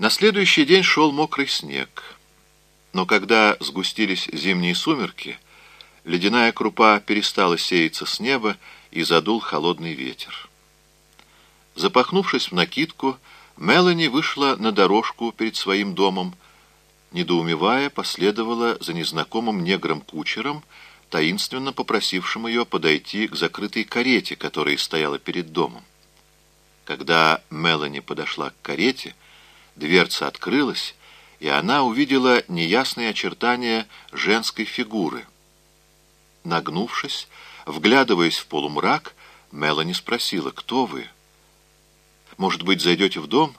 На следующий день шел мокрый снег. Но когда сгустились зимние сумерки, ледяная крупа перестала сеяться с неба и задул холодный ветер. Запахнувшись в накидку, Мелани вышла на дорожку перед своим домом, недоумевая, последовала за незнакомым негром-кучером, таинственно попросившим ее подойти к закрытой карете, которая стояла перед домом. Когда Мелани подошла к карете, дверца открылась, и она увидела неясные очертания женской фигуры. Нагнувшись, вглядываясь в полумрак, Мелани спросила, «Кто вы?» «Может быть, зайдете в дом?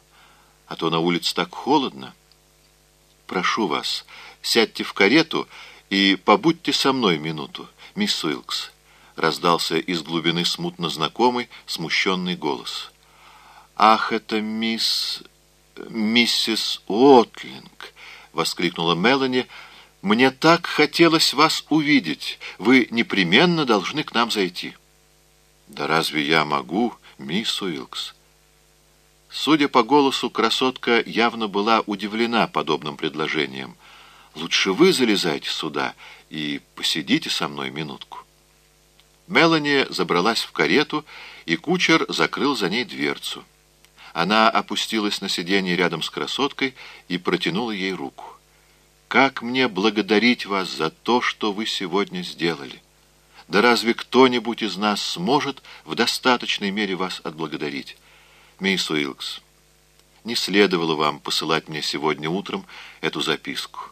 А то на улице так холодно». «Прошу вас, сядьте в карету и побудьте со мной минуту, мисс Уилкс», — раздался из глубины смутно знакомый, смущенный голос. «Ах, это мисс... миссис Уотлинг!» — воскликнула Мелани. «Мне так хотелось вас увидеть. Вы непременно должны к нам зайти». «Да разве я могу, мисс Уилкс?» Судя по голосу, красотка явно была удивлена подобным предложением. «Лучше вы залезайте сюда и посидите со мной минутку». Мелани забралась в карету, и кучер закрыл за ней дверцу. Она опустилась на сиденье рядом с красоткой и протянула ей руку. «Как мне благодарить вас за то, что вы сегодня сделали? Да разве кто-нибудь из нас сможет в достаточной мере вас отблагодарить?» «Мисс Уилкс, не следовало вам посылать мне сегодня утром эту записку.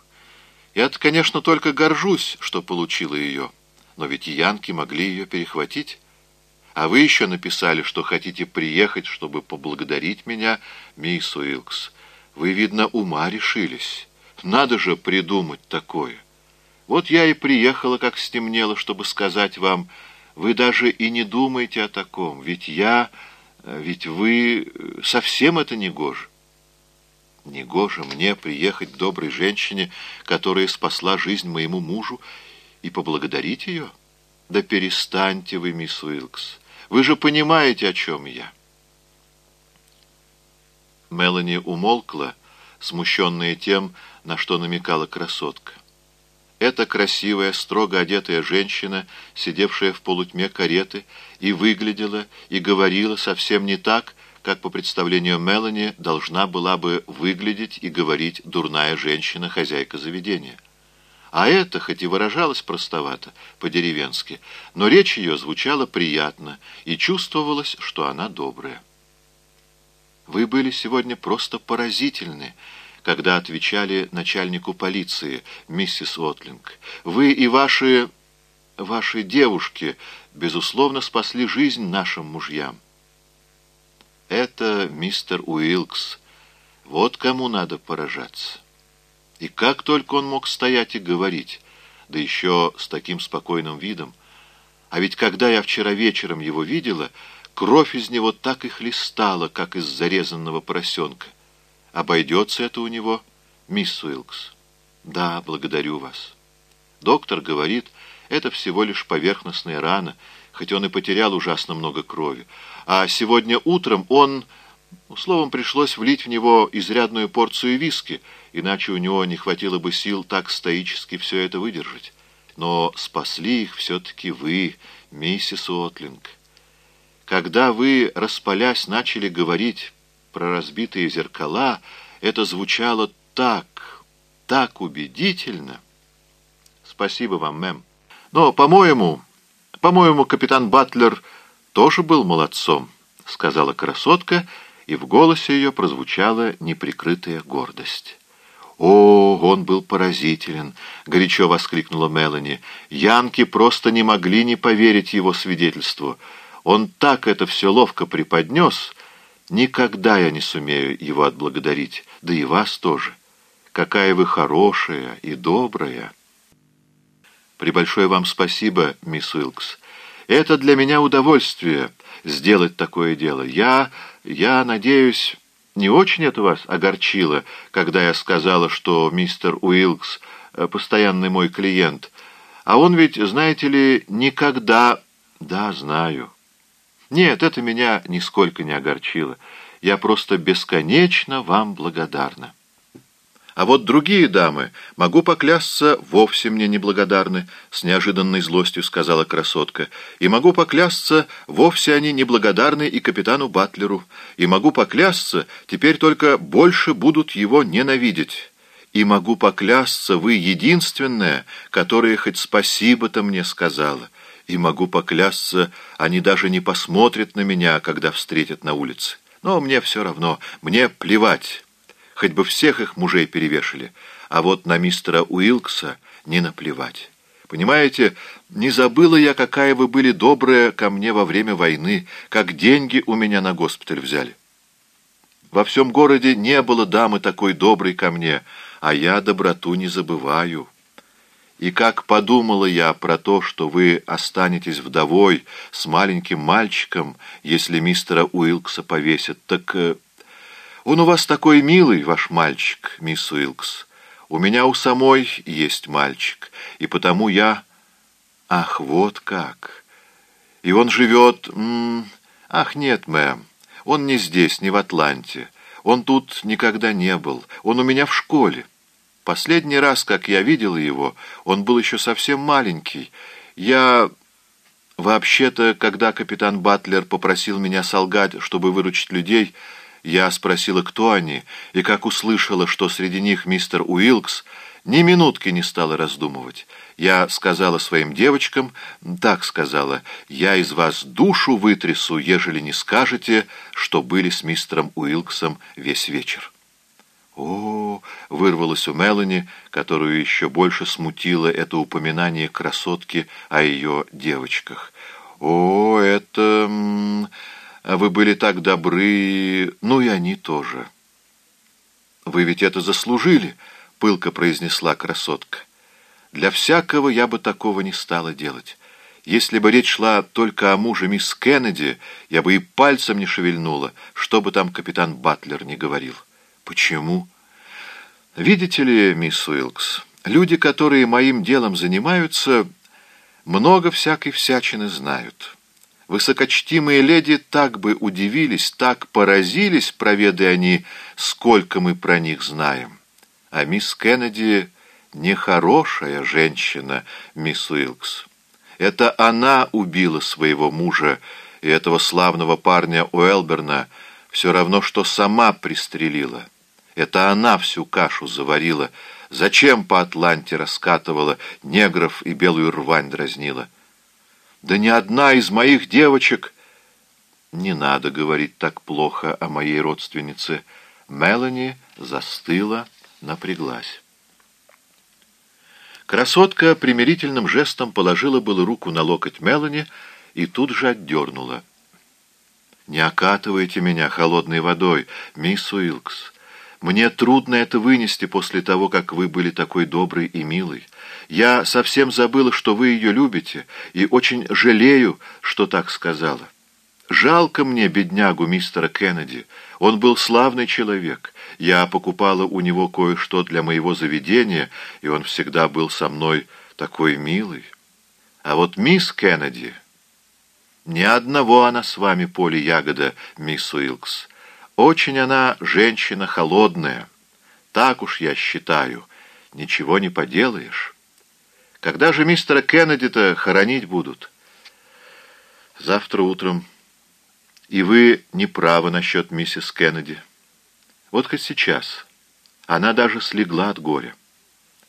я конечно, только горжусь, что получила ее, но ведь янки могли ее перехватить. А вы еще написали, что хотите приехать, чтобы поблагодарить меня, мисс Уилкс. Вы, видно, ума решились. Надо же придумать такое. Вот я и приехала, как стемнело, чтобы сказать вам, вы даже и не думайте о таком, ведь я... Ведь вы... Совсем это не гоже. Не гоже мне приехать к доброй женщине, которая спасла жизнь моему мужу, и поблагодарить ее? Да перестаньте вы, мисс Уилкс. Вы же понимаете, о чем я. Мелани умолкла, смущенная тем, на что намекала красотка. Эта красивая, строго одетая женщина, сидевшая в полутьме кареты, и выглядела, и говорила совсем не так, как по представлению Мелани должна была бы выглядеть и говорить дурная женщина, хозяйка заведения. А это, хоть и выражалось простовато, по-деревенски, но речь ее звучала приятно, и чувствовалось, что она добрая. «Вы были сегодня просто поразительны», когда отвечали начальнику полиции, миссис Отлинг. Вы и ваши... ваши девушки, безусловно, спасли жизнь нашим мужьям. Это мистер Уилкс. Вот кому надо поражаться. И как только он мог стоять и говорить, да еще с таким спокойным видом. А ведь когда я вчера вечером его видела, кровь из него так и хлестала, как из зарезанного поросенка. Обойдется это у него, мисс Уилкс? Да, благодарю вас. Доктор говорит, это всего лишь поверхностная рана, хоть он и потерял ужасно много крови. А сегодня утром он... Словом, пришлось влить в него изрядную порцию виски, иначе у него не хватило бы сил так стоически все это выдержать. Но спасли их все-таки вы, миссис Уотлинг. Когда вы, распалясь, начали говорить про разбитые зеркала, это звучало так, так убедительно. Спасибо вам, мэм. Но, по-моему, по-моему, капитан Батлер тоже был молодцом, сказала красотка, и в голосе ее прозвучала неприкрытая гордость. «О, он был поразителен!» — горячо воскликнула Мелани. «Янки просто не могли не поверить его свидетельству. Он так это все ловко преподнес, Никогда я не сумею его отблагодарить, да и вас тоже. Какая вы хорошая и добрая. Прибольшое вам спасибо, мисс Уилкс. Это для меня удовольствие сделать такое дело. Я, я надеюсь, не очень это вас огорчило, когда я сказала, что мистер Уилкс э, постоянный мой клиент. А он ведь, знаете ли, никогда... Да, знаю. Нет, это меня нисколько не огорчило. Я просто бесконечно вам благодарна. А вот другие дамы, могу поклясться, вовсе мне неблагодарны, — с неожиданной злостью сказала красотка. И могу поклясться, вовсе они неблагодарны и капитану Батлеру. И могу поклясться, теперь только больше будут его ненавидеть. И могу поклясться, вы единственная, которая хоть спасибо-то мне сказала. И могу поклясться, они даже не посмотрят на меня, когда встретят на улице. Но мне все равно, мне плевать» хоть бы всех их мужей перевешали, а вот на мистера Уилкса не наплевать. Понимаете, не забыла я, какая вы были добрая ко мне во время войны, как деньги у меня на госпиталь взяли. Во всем городе не было дамы такой доброй ко мне, а я доброту не забываю. И как подумала я про то, что вы останетесь вдовой с маленьким мальчиком, если мистера Уилкса повесят, так... Он у вас такой милый, ваш мальчик, мисс Уилкс. У меня у самой есть мальчик, и потому я... Ах, вот как! И он живет... М -м... Ах, нет, мэм, он не здесь, не в Атланте. Он тут никогда не был. Он у меня в школе. Последний раз, как я видела его, он был еще совсем маленький. Я... Вообще-то, когда капитан Батлер попросил меня солгать, чтобы выручить людей, я спросила, кто они, и как услышала, что среди них мистер Уилкс, ни минутки не стала раздумывать. Я сказала своим девочкам, так сказала, я из вас душу вытрясу, ежели не скажете, что были с мистером Уилксом весь вечер. О, вырвалось у Мелани, которую еще больше смутило это упоминание красотки о ее девочках. О, это... А вы были так добры, ну и они тоже. Вы ведь это заслужили, пылко произнесла красотка. Для всякого я бы такого не стала делать. Если бы речь шла только о муже мисс Кеннеди, я бы и пальцем не шевельнула, что бы там капитан Батлер не говорил. Почему? Видите ли, мисс Уилкс, люди, которые моим делом занимаются, много всякой всячины знают». Высокочтимые леди так бы удивились, так поразились, проведая они, сколько мы про них знаем. А мисс Кеннеди нехорошая женщина, мисс Уилкс. Это она убила своего мужа и этого славного парня Уэлберна, все равно, что сама пристрелила. Это она всю кашу заварила. Зачем по Атланте раскатывала, негров и белую рвань дразнила? Да ни одна из моих девочек... Не надо говорить так плохо о моей родственнице. Мелани застыла, напряглась. Красотка примирительным жестом положила было руку на локоть Мелани и тут же отдернула. «Не окатывайте меня холодной водой, мисс Уилкс. Мне трудно это вынести после того, как вы были такой доброй и милой. Я совсем забыла, что вы ее любите, и очень жалею, что так сказала. Жалко мне беднягу мистера Кеннеди. Он был славный человек. Я покупала у него кое-что для моего заведения, и он всегда был со мной такой милый. А вот мисс Кеннеди... Ни одного она с вами поле ягода, мисс Уилкс. Очень она женщина холодная. Так уж я считаю. Ничего не поделаешь. Когда же мистера Кеннеди-то хоронить будут? Завтра утром. И вы не правы насчет миссис Кеннеди. Вот хоть сейчас. Она даже слегла от горя.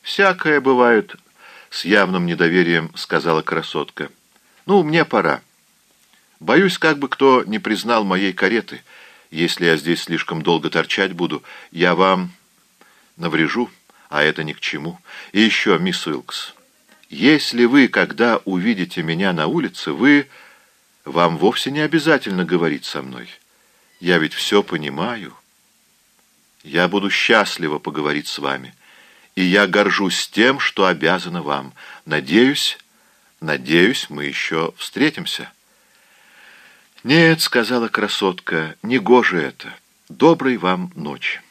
«Всякое бывает», — с явным недоверием сказала красотка. «Ну, мне пора. Боюсь, как бы кто не признал моей кареты». Если я здесь слишком долго торчать буду, я вам наврежу, а это ни к чему. И еще, мисс Уилкс, если вы, когда увидите меня на улице, вы... Вам вовсе не обязательно говорить со мной. Я ведь все понимаю. Я буду счастлива поговорить с вами. И я горжусь тем, что обязана вам. Надеюсь, надеюсь, мы еще встретимся». «Нет», — сказала красотка, — «негоже это. Доброй вам ночи».